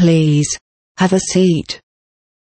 Please. Have a seat.